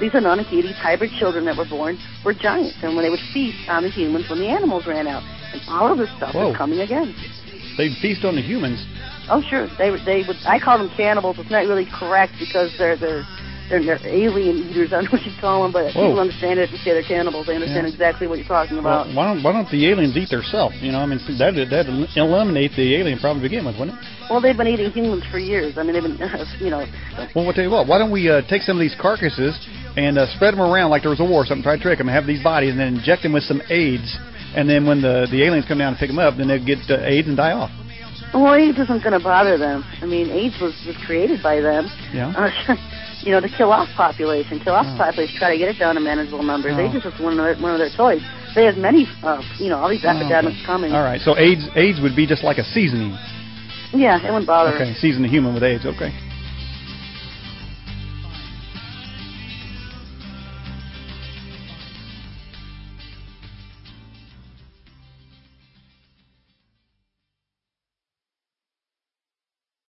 these Anunnaki, hybrid children that were born, were giants, and when they would feast on the humans when the animals ran out, and all of this stuff Whoa. is coming again. They'd feast on the humans. Oh, sure. They they would. I call them cannibals. It's not really correct because they're they're they're, they're alien eaters. I don't know what you call them, but Whoa. people understand it if you say they're cannibals. They understand Yeah. exactly what you're talking Well, about. why don't why don't the aliens eat themselves? You know, I mean that that eliminate the alien problem to begin with, wouldn't it? Well, they've been eating humans for years. I mean, they've been, you know, Well, we'll tell you what. Why don't we uh, take some of these carcasses and uh, spread them around like there was a war or something? Try to trick them, have these bodies, and then inject them with some AIDS. And then when the the aliens come down and pick them up, then they get uh, AIDS and die off. Well, AIDS isn't going to bother them. I mean, AIDS was was created by them. Yeah. Uh, you know, to kill off population, kill off Oh. population, try to get it down to manageable numbers. Oh. AIDS is just one of their, one of their toys. They have many, uh, you know, all these Oh, epidemics okay. coming. All right. So AIDS AIDS would be just like a seasoning. Yeah, it wouldn't bother. Okay, season the human with AIDS. Okay.